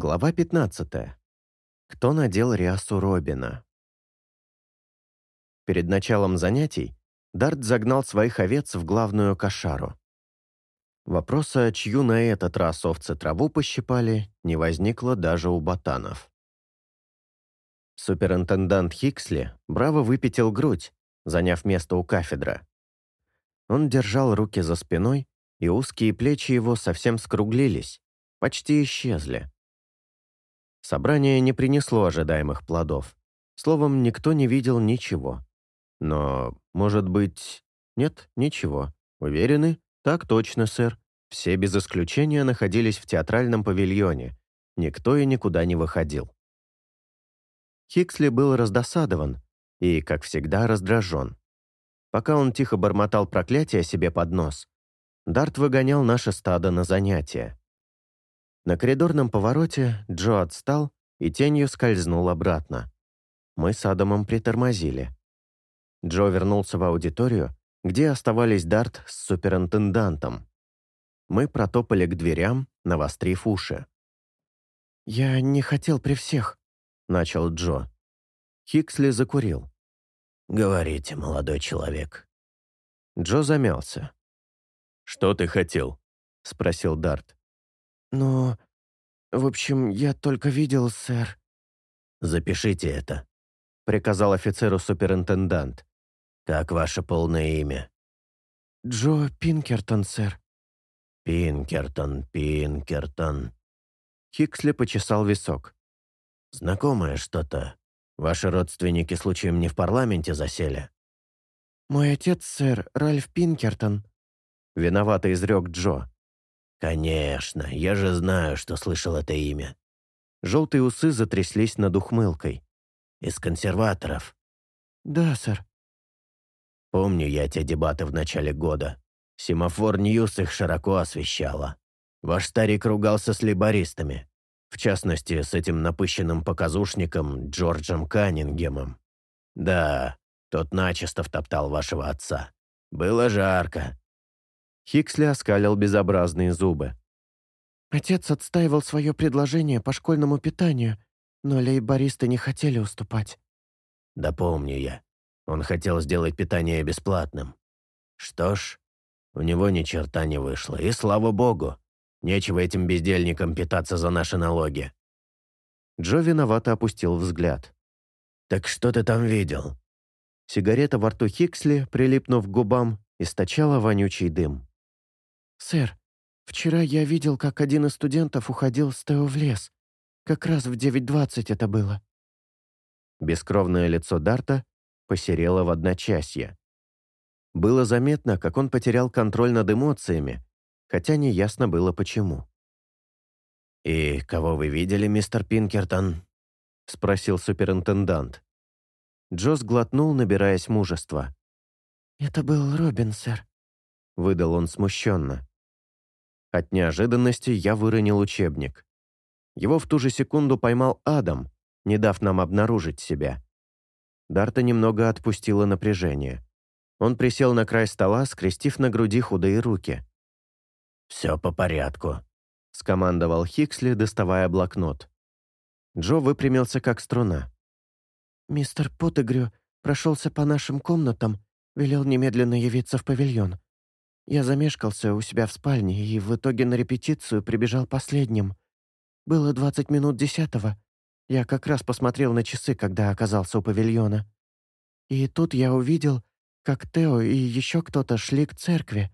Глава 15. Кто надел рясу Робина? Перед началом занятий Дарт загнал своих овец в главную кошару. Вопроса, чью на этот раз овцы траву пощипали, не возникло даже у ботанов. Суперинтендант Хиксли браво выпятил грудь, заняв место у кафедра. Он держал руки за спиной, и узкие плечи его совсем скруглились, почти исчезли. Собрание не принесло ожидаемых плодов. Словом, никто не видел ничего. Но, может быть... Нет, ничего. Уверены? Так точно, сэр. Все без исключения находились в театральном павильоне. Никто и никуда не выходил. Хиксли был раздосадован и, как всегда, раздражен. Пока он тихо бормотал проклятие себе под нос, Дарт выгонял наше стадо на занятия. На коридорном повороте Джо отстал и тенью скользнул обратно. Мы с Адамом притормозили. Джо вернулся в аудиторию, где оставались Дарт с суперинтендантом. Мы протопали к дверям, навострив уши. «Я не хотел при всех», — начал Джо. Хиксли закурил. «Говорите, молодой человек». Джо замялся. «Что ты хотел?» — спросил Дарт. «Но... В общем, я только видел, сэр...» «Запишите это», — приказал офицеру суперинтендант. «Как ваше полное имя?» «Джо Пинкертон, сэр». «Пинкертон, Пинкертон». Хиксли почесал висок. «Знакомое что-то. Ваши родственники случаем не в парламенте засели?» «Мой отец, сэр, Ральф Пинкертон», — виновато изрек Джо. «Конечно, я же знаю, что слышал это имя». Желтые усы затряслись над ухмылкой. «Из консерваторов?» «Да, сэр». «Помню я те дебаты в начале года. Семафор Ньюс их широко освещала. Ваш старик ругался с лейбористами, в частности, с этим напыщенным показушником Джорджем Каннингемом. Да, тот начисто втоптал вашего отца. Было жарко, Хиксли оскалил безобразные зубы. Отец отстаивал свое предложение по школьному питанию, но лейбористы не хотели уступать. Да помню я. Он хотел сделать питание бесплатным. Что ж, у него ни черта не вышло, и слава богу. Нечего этим бездельникам питаться за наши налоги. Джо виновато опустил взгляд. «Так что ты там видел?» Сигарета во рту Хиксли, прилипнув к губам, источала вонючий дым. «Сэр, вчера я видел, как один из студентов уходил с Тео в лес. Как раз в 9.20 это было». Бескровное лицо Дарта посерело в одночасье. Было заметно, как он потерял контроль над эмоциями, хотя неясно было почему. «И кого вы видели, мистер Пинкертон?» — спросил суперинтендант. Джо сглотнул, набираясь мужества. «Это был Робин, сэр», — выдал он смущенно. От неожиданности я выронил учебник. Его в ту же секунду поймал Адам, не дав нам обнаружить себя. Дарта немного отпустила напряжение. Он присел на край стола, скрестив на груди худые руки. «Все по порядку», — скомандовал Хиксли, доставая блокнот. Джо выпрямился как струна. «Мистер Поттегрю прошелся по нашим комнатам, велел немедленно явиться в павильон. Я замешкался у себя в спальне и в итоге на репетицию прибежал последним. Было 20 минут десятого. Я как раз посмотрел на часы, когда оказался у павильона. И тут я увидел, как Тео и еще кто-то шли к церкви.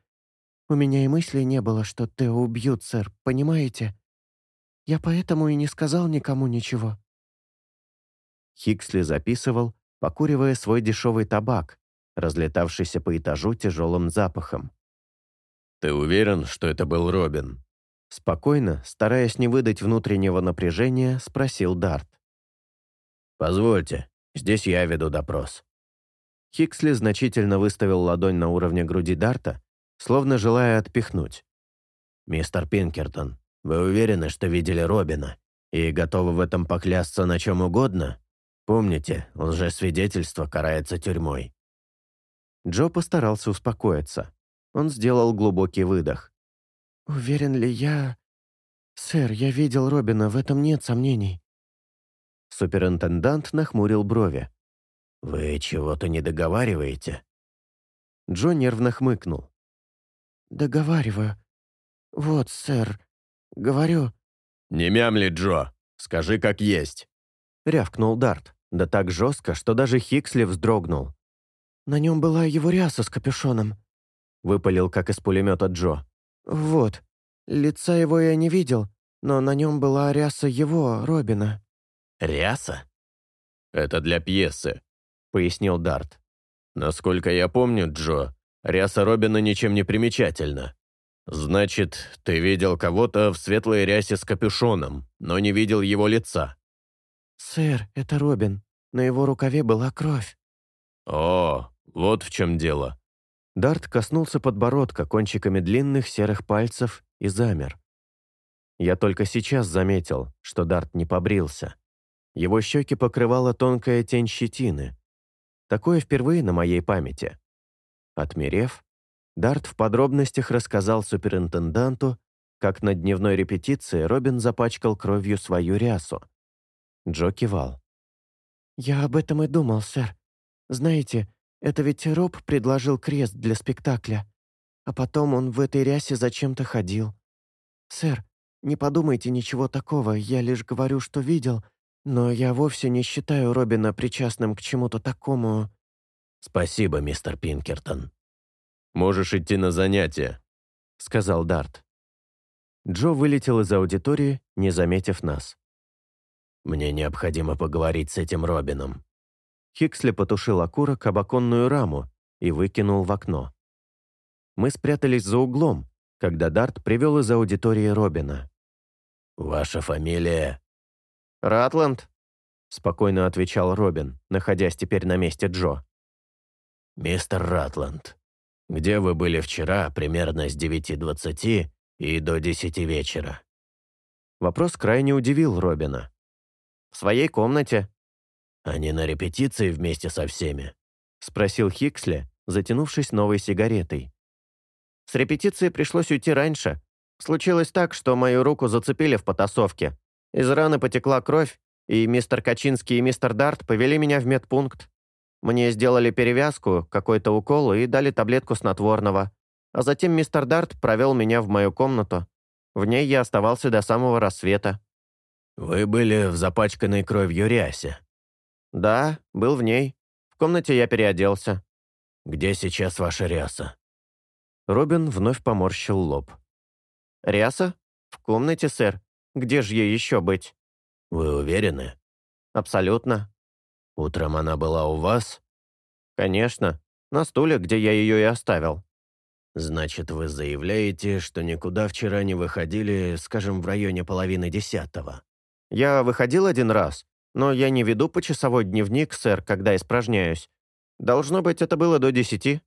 У меня и мысли не было, что Тео убьют, сэр, понимаете? Я поэтому и не сказал никому ничего». Хиксли записывал, покуривая свой дешевый табак, разлетавшийся по этажу тяжелым запахом. «Ты уверен, что это был Робин?» Спокойно, стараясь не выдать внутреннего напряжения, спросил Дарт. «Позвольте, здесь я веду допрос». Хиксли значительно выставил ладонь на уровне груди Дарта, словно желая отпихнуть. «Мистер Пинкертон, вы уверены, что видели Робина? И готовы в этом поклясться на чем угодно? Помните, лжесвидетельство карается тюрьмой». Джо постарался успокоиться. Он сделал глубокий выдох. «Уверен ли я...» «Сэр, я видел Робина, в этом нет сомнений». Суперинтендант нахмурил брови. «Вы чего-то не договариваете?» Джо нервно хмыкнул. «Договариваю. Вот, сэр, говорю...» «Не мямли, Джо. Скажи, как есть», — рявкнул Дарт, да так жестко, что даже Хиксли вздрогнул. «На нем была его ряса с капюшоном», — выпалил, как из пулемета Джо. «Вот. Лица его я не видел, но на нем была ряса его, Робина». «Ряса?» «Это для пьесы», — пояснил Дарт. «Насколько я помню, Джо, ряса Робина ничем не примечательна. Значит, ты видел кого-то в светлой рясе с капюшоном, но не видел его лица». «Сэр, это Робин. На его рукаве была кровь». «О, вот в чем дело». Дарт коснулся подбородка кончиками длинных серых пальцев и замер. Я только сейчас заметил, что Дарт не побрился. Его щеки покрывала тонкая тень щетины. Такое впервые на моей памяти. Отмерев, Дарт в подробностях рассказал суперинтенданту, как на дневной репетиции Робин запачкал кровью свою рясу. Джо кивал. «Я об этом и думал, сэр. Знаете, это ведь Роб предложил крест для спектакля. А потом он в этой рясе зачем-то ходил. Сэр, не подумайте ничего такого, я лишь говорю, что видел, но я вовсе не считаю Робина причастным к чему-то такому». «Спасибо, мистер Пинкертон». «Можешь идти на занятия», — сказал Дарт. Джо вылетел из аудитории, не заметив нас. «Мне необходимо поговорить с этим Робином». Хиксли потушил окурок об оконную раму и выкинул в окно. Мы спрятались за углом, когда Дарт привел из аудитории Робина. «Ваша фамилия?» «Ратланд», — спокойно отвечал Робин, находясь теперь на месте Джо. «Мистер Ратланд, где вы были вчера примерно с 9.20 и до 10 вечера?» Вопрос крайне удивил Робина. «В своей комнате». «А не на репетиции вместе со всеми?» — спросил Хиксли, затянувшись новой сигаретой. «С репетиции пришлось уйти раньше. Случилось так, что мою руку зацепили в потасовке. Из раны потекла кровь, и мистер Качинский и мистер Дарт повели меня в медпункт. Мне сделали перевязку, какой-то укол и дали таблетку снотворного. А затем мистер Дарт провел меня в мою комнату. В ней я оставался до самого рассвета. «Вы были в запачканной кровью рясе?» «Да, был в ней. В комнате я переоделся». «Где сейчас ваша ряса?» Робин вновь поморщил лоб. «Ряса? В комнате, сэр. Где же ей еще быть?» «Вы уверены?» «Абсолютно». «Утром она была у вас?» «Конечно. На стуле, где я ее и оставил». «Значит, вы заявляете, что никуда вчера не выходили, скажем, в районе половины десятого?» «Я выходил один раз, но я не веду почасовой дневник, сэр, когда испражняюсь. Должно быть, это было до десяти».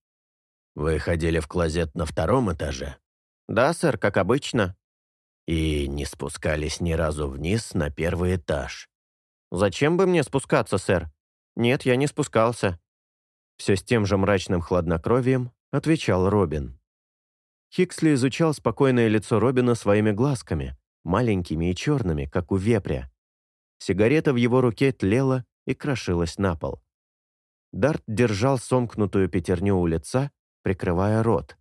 «Вы ходили в клозет на втором этаже?» «Да, сэр, как обычно» и не спускались ни разу вниз на первый этаж. «Зачем бы мне спускаться, сэр? Нет, я не спускался». Все с тем же мрачным хладнокровием отвечал Робин. Хиксли изучал спокойное лицо Робина своими глазками, маленькими и черными, как у вепря. Сигарета в его руке тлела и крошилась на пол. Дарт держал сомкнутую пятерню у лица, прикрывая рот.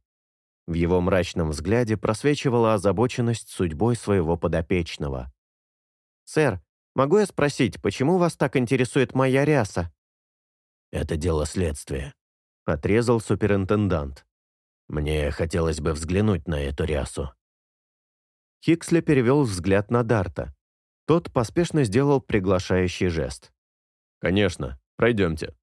В его мрачном взгляде просвечивала озабоченность судьбой своего подопечного. «Сэр, могу я спросить, почему вас так интересует моя ряса?» «Это дело следствия», — отрезал суперинтендант. «Мне хотелось бы взглянуть на эту рясу». Хиксли перевел взгляд на Дарта. Тот поспешно сделал приглашающий жест. «Конечно, пройдемте».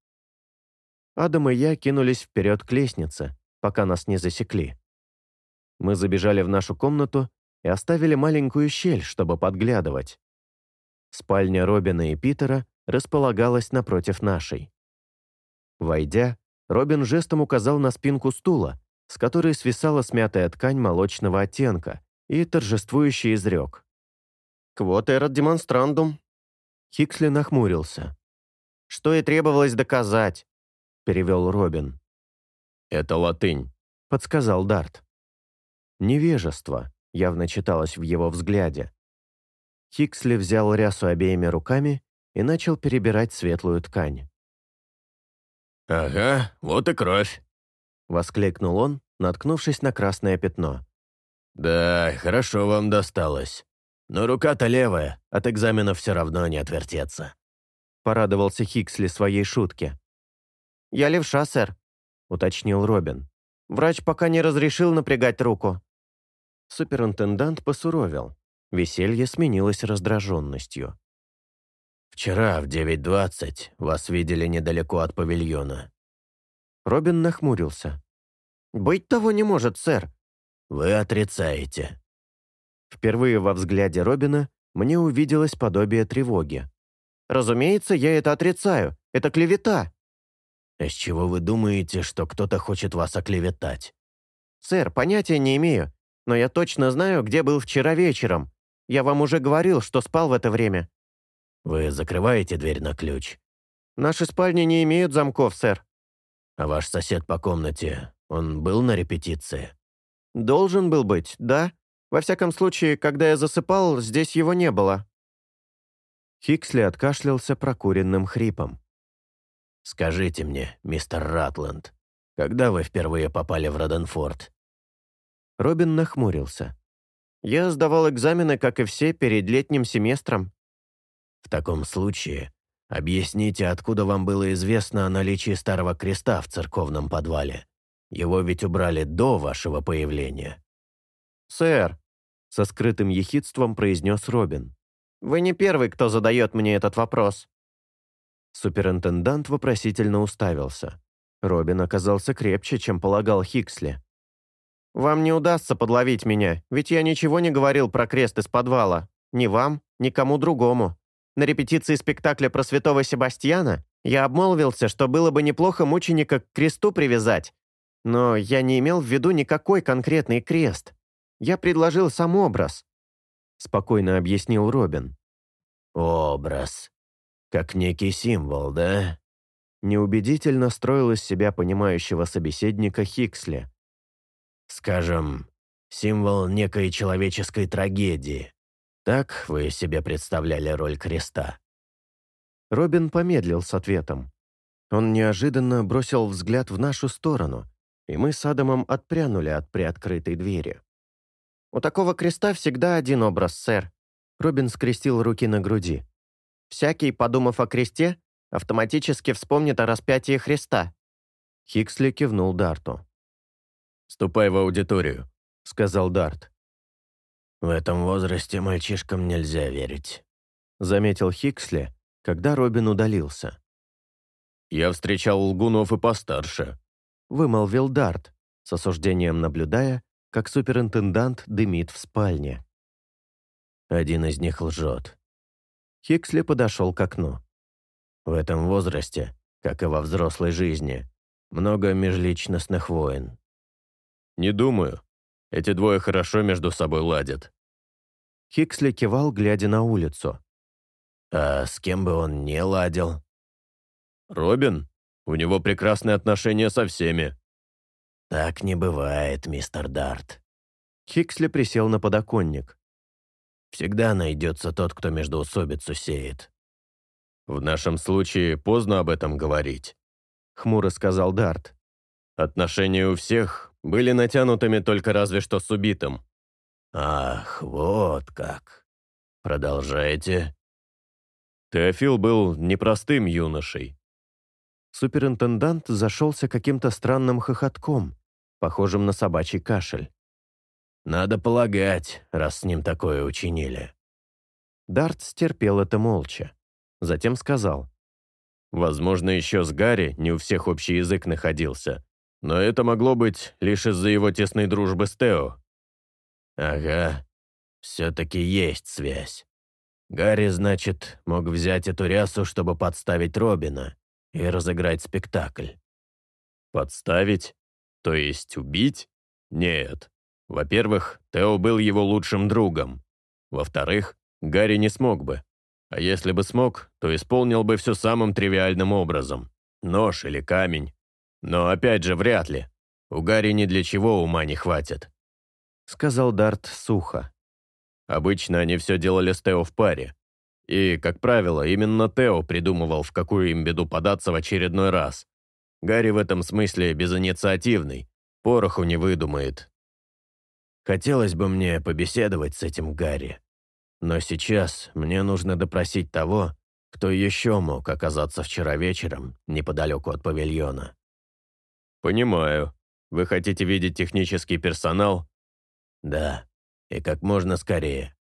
Адам и я кинулись вперед к лестнице, пока нас не засекли. Мы забежали в нашу комнату и оставили маленькую щель, чтобы подглядывать. Спальня Робина и Питера располагалась напротив нашей. Войдя, Робин жестом указал на спинку стула, с которой свисала смятая ткань молочного оттенка, и торжествующий изрек. «Квот эрот демонстрандум». Хиксли нахмурился. «Что и требовалось доказать», — перевел Робин. «Это латынь», — подсказал Дарт. Невежество явно читалось в его взгляде. Хиксли взял рясу обеими руками и начал перебирать светлую ткань. «Ага, вот и кровь», — воскликнул он, наткнувшись на красное пятно. «Да, хорошо вам досталось. Но рука-то левая, от экзамена все равно не отвертеться», — порадовался Хиксли своей шутке. «Я левша, сэр», — уточнил Робин. «Врач пока не разрешил напрягать руку». Суперинтендант посуровил. Веселье сменилось раздраженностью. «Вчера в 9.20 вас видели недалеко от павильона». Робин нахмурился. «Быть того не может, сэр». «Вы отрицаете». Впервые во взгляде Робина мне увиделось подобие тревоги. «Разумеется, я это отрицаю. Это клевета». «С чего вы думаете, что кто-то хочет вас оклеветать?» «Сэр, понятия не имею, но я точно знаю, где был вчера вечером. Я вам уже говорил, что спал в это время». «Вы закрываете дверь на ключ?» «Наши спальни не имеют замков, сэр». «А ваш сосед по комнате, он был на репетиции?» «Должен был быть, да. Во всяком случае, когда я засыпал, здесь его не было». Хиксли откашлялся прокуренным хрипом. «Скажите мне, мистер Ратланд, когда вы впервые попали в Роденфорд?» Робин нахмурился. Я сдавал экзамены, как и все, перед летним семестром. В таком случае, объясните, откуда вам было известно о наличии старого креста в церковном подвале. Его ведь убрали до вашего появления. «Сэр», — со скрытым ехидством произнес Робин, «вы не первый, кто задает мне этот вопрос». Суперинтендант вопросительно уставился. Робин оказался крепче, чем полагал Хиксли. «Вам не удастся подловить меня, ведь я ничего не говорил про крест из подвала. Ни вам, ни кому другому. На репетиции спектакля про святого Себастьяна я обмолвился, что было бы неплохо мученика к кресту привязать. Но я не имел в виду никакой конкретный крест. Я предложил сам образ», — спокойно объяснил Робин. «Образ. Как некий символ, да?» Неубедительно строил из себя понимающего собеседника Хиксли. Скажем, символ некой человеческой трагедии. Так вы себе представляли роль креста?» Робин помедлил с ответом. Он неожиданно бросил взгляд в нашу сторону, и мы с Адамом отпрянули от приоткрытой двери. «У такого креста всегда один образ, сэр». Робин скрестил руки на груди. «Всякий, подумав о кресте, автоматически вспомнит о распятии Христа». Хиксли кивнул Дарту. «Ступай в аудиторию», — сказал Дарт. «В этом возрасте мальчишкам нельзя верить», — заметил Хиксли, когда Робин удалился. «Я встречал лгунов и постарше», — вымолвил Дарт, с осуждением наблюдая, как суперинтендант дымит в спальне. Один из них лжет. Хиксли подошел к окну. В этом возрасте, как и во взрослой жизни, много межличностных войн. «Не думаю. Эти двое хорошо между собой ладят». Хиксли кивал, глядя на улицу. «А с кем бы он не ладил?» «Робин? У него прекрасные отношения со всеми». «Так не бывает, мистер Дарт». Хиксли присел на подоконник. «Всегда найдется тот, кто междоусобицу сеет». «В нашем случае поздно об этом говорить», — хмуро сказал Дарт. «Отношения у всех были натянутыми только разве что с убитым. «Ах, вот как. Продолжайте». Теофил был непростым юношей. Суперинтендант зашелся каким-то странным хохотком, похожим на собачий кашель. «Надо полагать, раз с ним такое учинили». Дарт стерпел это молча. Затем сказал. «Возможно, еще с Гарри не у всех общий язык находился, но это могло быть лишь из-за его тесной дружбы с Тео. Ага, все-таки есть связь. Гарри, значит, мог взять эту рясу, чтобы подставить Робина и разыграть спектакль. Подставить? То есть убить? Нет. Во-первых, Тео был его лучшим другом. Во-вторых, Гарри не смог бы. А если бы смог, то исполнил бы все самым тривиальным образом. Нож или камень, но опять же, вряд ли. У Гарри ни для чего ума не хватит. Сказал Дарт сухо. Обычно они все делали с Тео в паре. И, как правило, именно Тео придумывал, в какую им беду податься в очередной раз. Гарри в этом смысле безинициативный, пороху не выдумает. Хотелось бы мне побеседовать с этим Гарри. Но сейчас мне нужно допросить того, кто еще мог оказаться вчера вечером неподалеку от павильона. «Понимаю. Вы хотите видеть технический персонал?» «Да, и как можно скорее».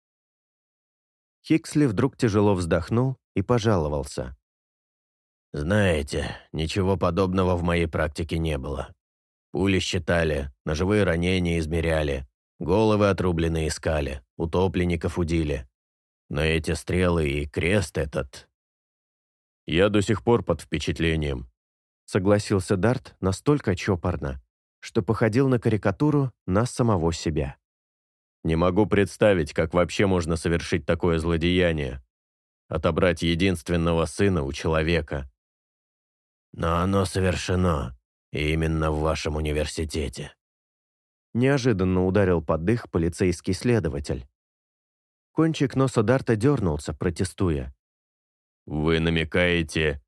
Хиксли вдруг тяжело вздохнул и пожаловался. «Знаете, ничего подобного в моей практике не было. Пули считали, ножевые ранения измеряли, головы отрубленные искали, утопленников удили. Но эти стрелы и крест этот...» «Я до сих пор под впечатлением», — согласился Дарт настолько чопорно, что походил на карикатуру на самого себя. «Не могу представить, как вообще можно совершить такое злодеяние. Отобрать единственного сына у человека». «Но оно совершено, и именно в вашем университете». Неожиданно ударил под дых полицейский следователь. Кончик носа Дарта дернулся, протестуя. «Вы намекаете...»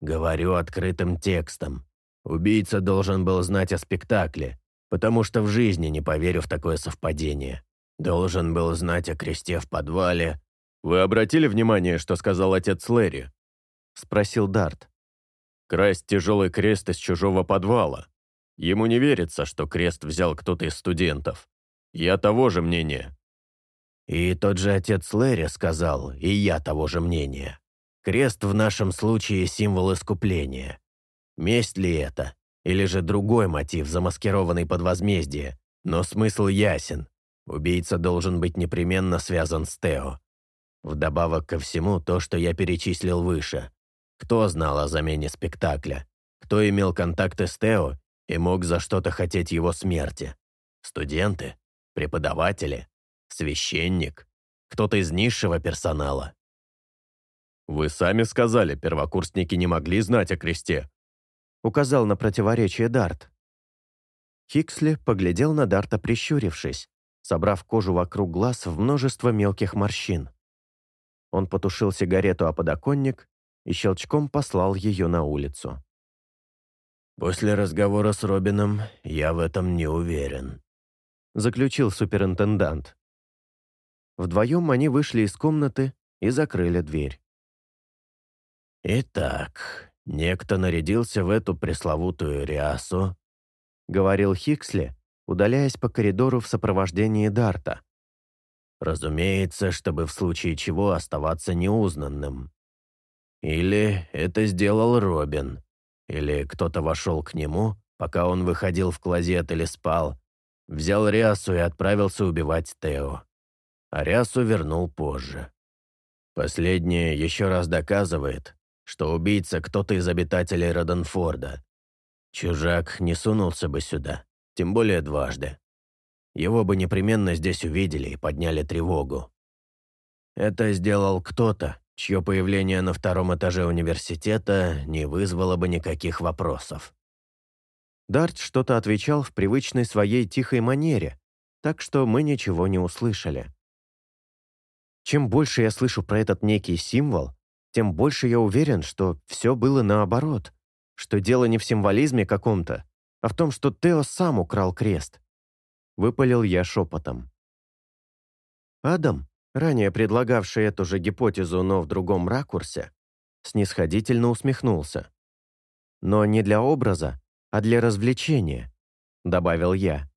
«Говорю открытым текстом. Убийца должен был знать о спектакле, потому что в жизни не поверю в такое совпадение. Должен был знать о кресте в подвале». «Вы обратили внимание, что сказал отец Лэри?» — спросил Дарт. «Красть тяжелый крест из чужого подвала. Ему не верится, что крест взял кто-то из студентов. Я того же мнения». И тот же отец Лэри сказал, и я того же мнения. Крест в нашем случае символ искупления. Месть ли это? Или же другой мотив, замаскированный под возмездие? Но смысл ясен. Убийца должен быть непременно связан с Тео. Вдобавок ко всему, то, что я перечислил выше. Кто знал о замене спектакля? Кто имел контакты с Тео и мог за что-то хотеть его смерти? Студенты? Преподаватели? Священник? Кто-то из низшего персонала? «Вы сами сказали, первокурсники не могли знать о кресте», указал на противоречие Дарт. Хиксли поглядел на Дарта, прищурившись, собрав кожу вокруг глаз в множество мелких морщин. Он потушил сигарету о подоконник и щелчком послал ее на улицу. «После разговора с Робином я в этом не уверен», заключил суперинтендант. Вдвоем они вышли из комнаты и закрыли дверь. «Итак, некто нарядился в эту пресловутую рясу», — говорил Хиксли, удаляясь по коридору в сопровождении Дарта. «Разумеется, чтобы в случае чего оставаться неузнанным. Или это сделал Робин, или кто-то вошел к нему, пока он выходил в клозет или спал, взял рясу и отправился убивать Тео. А рясу вернул позже. Последнее еще раз доказывает, что убийца кто-то из обитателей Роденфорда. Чужак не сунулся бы сюда, тем более дважды. Его бы непременно здесь увидели и подняли тревогу. Это сделал кто-то, чье появление на втором этаже университета не вызвало бы никаких вопросов. Дарт что-то отвечал в привычной своей тихой манере, так что мы ничего не услышали. Чем больше я слышу про этот некий символ, тем больше я уверен, что все было наоборот, что дело не в символизме каком-то, а в том, что Тео сам украл крест. Выпалил я шепотом. Адам, ранее предлагавший эту же гипотезу, но в другом ракурсе, снисходительно усмехнулся. «Но не для образа, а для развлечения», — добавил я.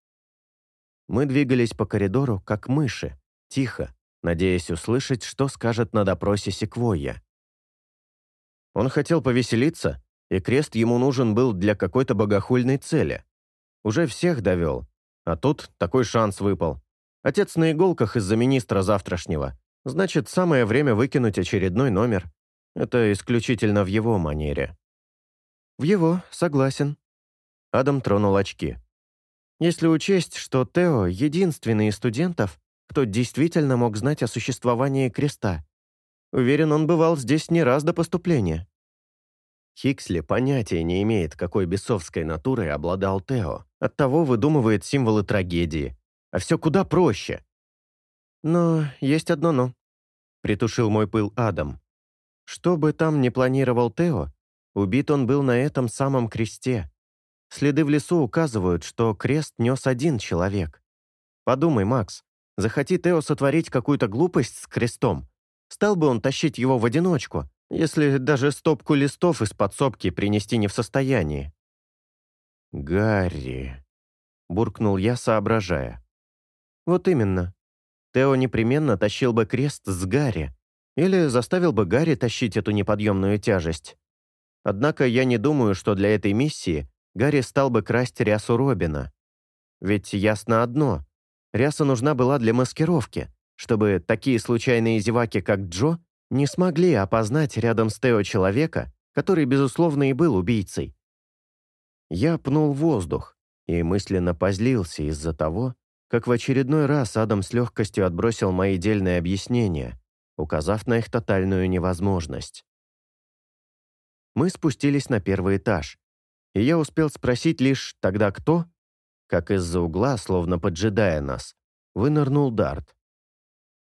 Мы двигались по коридору, как мыши, тихо, надеясь услышать, что скажет на допросе Секвойя. Он хотел повеселиться, и крест ему нужен был для какой-то богохульной цели. Уже всех довел, а тут такой шанс выпал. Отец на иголках из-за министра завтрашнего. Значит, самое время выкинуть очередной номер. Это исключительно в его манере. В его, согласен. Адам тронул очки. Если учесть, что Тео — единственный из студентов, кто действительно мог знать о существовании креста. Уверен, он бывал здесь не раз до поступления. Хиксли понятия не имеет, какой бесовской натурой обладал Тео. Оттого выдумывает символы трагедии. А все куда проще. «Но есть одно «но», — притушил мой пыл Адам. «Что бы там ни планировал Тео, убит он был на этом самом кресте. Следы в лесу указывают, что крест нес один человек. Подумай, Макс, захоти Тео сотворить какую-то глупость с крестом, стал бы он тащить его в одиночку, если даже стопку листов из подсобки принести не в состоянии. «Гарри», — буркнул я, соображая. «Вот именно. Тео непременно тащил бы крест с Гарри, или заставил бы Гарри тащить эту неподъемную тяжесть. Однако я не думаю, что для этой миссии Гарри стал бы красть рясу Робина. Ведь ясно одно — ряса нужна была для маскировки, чтобы такие случайные зеваки, как Джо, не смогли опознать рядом с Тео человека, который, безусловно, и был убийцей. Я пнул воздух и мысленно позлился из-за того, как в очередной раз Адам с легкостью отбросил мои дельные объяснения, указав на их тотальную невозможность. Мы спустились на первый этаж, и я успел спросить лишь «тогда кто?», как из-за угла, словно поджидая нас, вынырнул Дарт.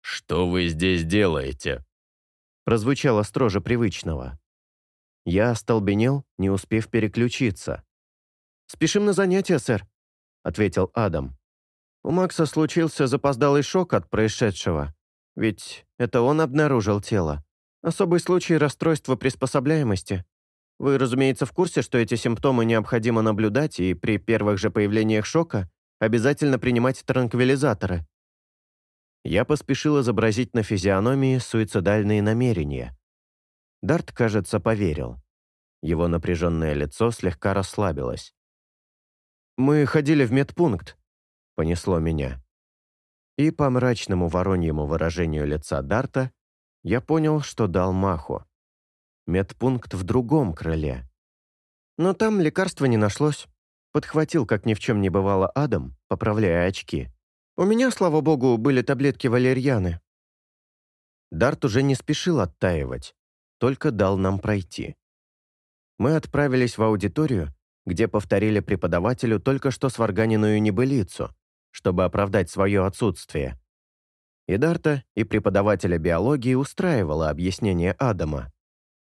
«Что вы здесь делаете?» Прозвучало строже привычного. Я остолбенел, не успев переключиться. «Спешим на занятия, сэр», — ответил Адам. У Макса случился запоздалый шок от происшедшего, ведь это он обнаружил тело. Особый случай расстройства приспособляемости. Вы, разумеется, в курсе, что эти симптомы необходимо наблюдать и при первых же появлениях шока обязательно принимать транквилизаторы. Я поспешил изобразить на физиономии суицидальные намерения. Дарт, кажется, поверил. Его напряженное лицо слегка расслабилось. «Мы ходили в медпункт», — понесло меня. И по мрачному вороньему выражению лица Дарта я понял, что дал маху. Медпункт в другом крыле. Но там лекарства не нашлось. Подхватил, как ни в чем не бывало, Адам, поправляя очки. У меня, слава богу, были таблетки валерьяны». Дарт уже не спешил оттаивать, только дал нам пройти. Мы отправились в аудиторию, где повторили преподавателю только что сварганенную небылицу, чтобы оправдать свое отсутствие. И Дарта, и преподавателя биологии устраивало объяснение Адама.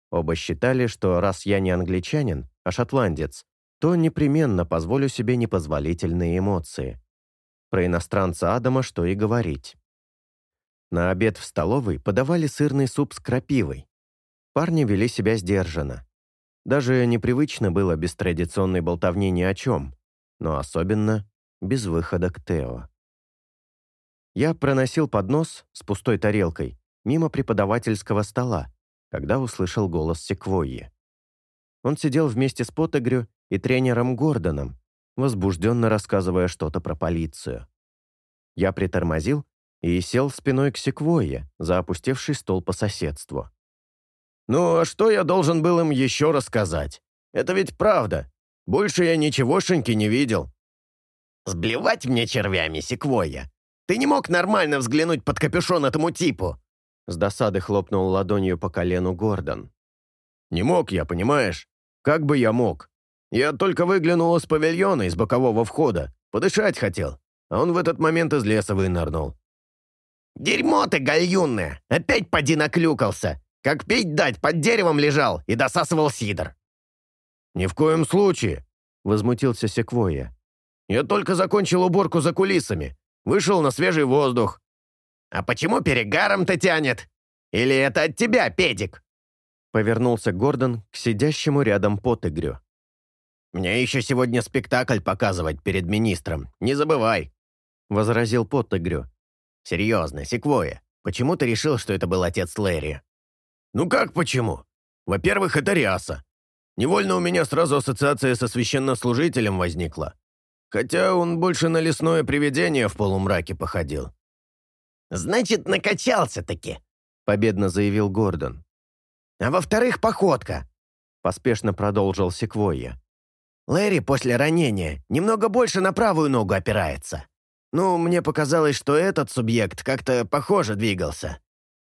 Оба считали, что раз я не англичанин, а шотландец, то непременно позволю себе непозволительные эмоции. Про иностранца Адама что и говорить. На обед в столовой подавали сырный суп с крапивой. Парни вели себя сдержанно. Даже непривычно было без традиционной болтовни ни о чем, но особенно без выхода к Тео. Я проносил поднос с пустой тарелкой мимо преподавательского стола, когда услышал голос Секвойи. Он сидел вместе с Поттегрю и тренером Гордоном, возбужденно рассказывая что-то про полицию. Я притормозил и сел спиной к секвойе за опустевший стол по соседству. «Ну, а что я должен был им еще рассказать? Это ведь правда. Больше я ничегошеньки не видел». «Сблевать мне червями, секвойя! Ты не мог нормально взглянуть под капюшон этому типу!» С досады хлопнул ладонью по колену Гордон. «Не мог я, понимаешь? Как бы я мог? Я только выглянул из павильона, из бокового входа. Подышать хотел. А он в этот момент из леса вынырнул. «Дерьмо ты, гальюнное! Опять поди наклюкался! Как пить дать, под деревом лежал и досасывал сидр!» «Ни в коем случае!» — возмутился Секвойя. «Я только закончил уборку за кулисами. Вышел на свежий воздух». «А почему перегаром-то тянет? Или это от тебя, педик?» Повернулся Гордон к сидящему рядом Потыгрю. «Мне еще сегодня спектакль показывать перед министром, не забывай», — возразил Поттегрю. «Серьезно, Секвоя, почему ты решил, что это был отец Лэри?» «Ну как почему? Во-первых, это ряса. Невольно у меня сразу ассоциация со священнослужителем возникла. Хотя он больше на лесное привидение в полумраке походил». «Значит, накачался-таки», — победно заявил Гордон. «А во-вторых, походка», — поспешно продолжил Секвойя. Лэри после ранения немного больше на правую ногу опирается. Ну, мне показалось, что этот субъект как-то похоже двигался.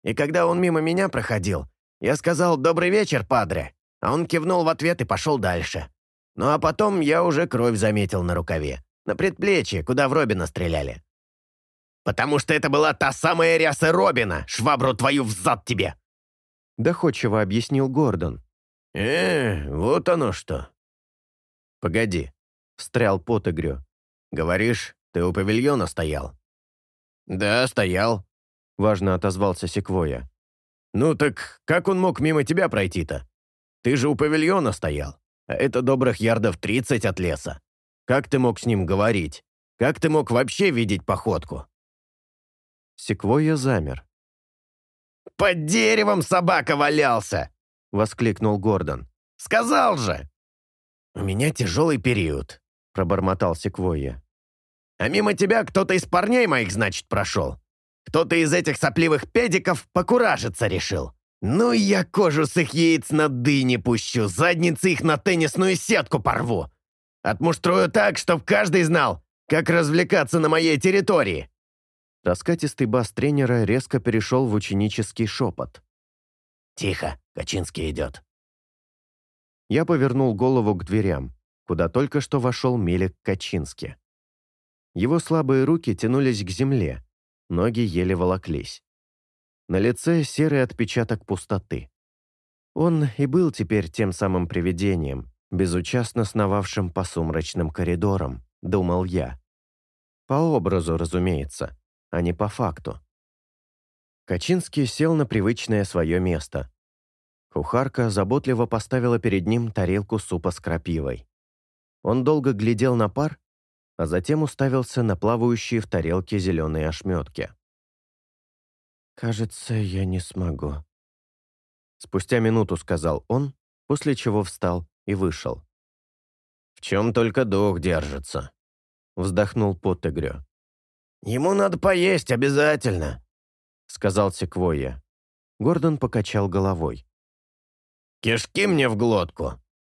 И когда он мимо меня проходил, я сказал «Добрый вечер, падре», а он кивнул в ответ и пошел дальше. Ну а потом я уже кровь заметил на рукаве, на предплечье, куда в Робина стреляли. «Потому что это была та самая ряса Робина, швабру твою взад тебе!» Доходчиво объяснил Гордон. «Э, вот оно что!» «Погоди», — встрял Потыгрю. «Говоришь, ты у павильона стоял?» «Да, стоял», — важно отозвался Секвоя. «Ну так как он мог мимо тебя пройти-то? Ты же у павильона стоял, а это добрых ярдов тридцать от леса. Как ты мог с ним говорить? Как ты мог вообще видеть походку?» Секвойя замер. «Под деревом собака валялся!» — воскликнул Гордон. «Сказал же!» «У меня тяжелый период», — пробормотал Секвойя. «А мимо тебя кто-то из парней моих, значит, прошел. Кто-то из этих сопливых педиков покуражиться решил. Ну, я кожу с их яиц на дыне пущу, задницы их на теннисную сетку порву. Отмуштрую так, чтоб каждый знал, как развлекаться на моей территории». Раскатистый бас тренера резко перешел в ученический шепот. «Тихо, Качинский идет». Я повернул голову к дверям, куда только что вошел Мелик Качинский. Его слабые руки тянулись к земле, ноги еле волоклись. На лице серый отпечаток пустоты. Он и был теперь тем самым привидением, безучастно сновавшим по сумрачным коридорам, думал я. По образу, разумеется, а не по факту. Качинский сел на привычное свое место. Кухарка заботливо поставила перед ним тарелку супа с крапивой. Он долго глядел на пар, а затем уставился на плавающие в тарелке зеленые ошметки. «Кажется, я не смогу». Спустя минуту сказал он, после чего встал и вышел. «В чем только дух держится», — вздохнул Поттегрё. «Ему надо поесть обязательно», — сказал Секвойя. Гордон покачал головой. «Кишки мне в глотку.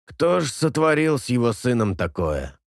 Кто ж сотворил с его сыном такое?»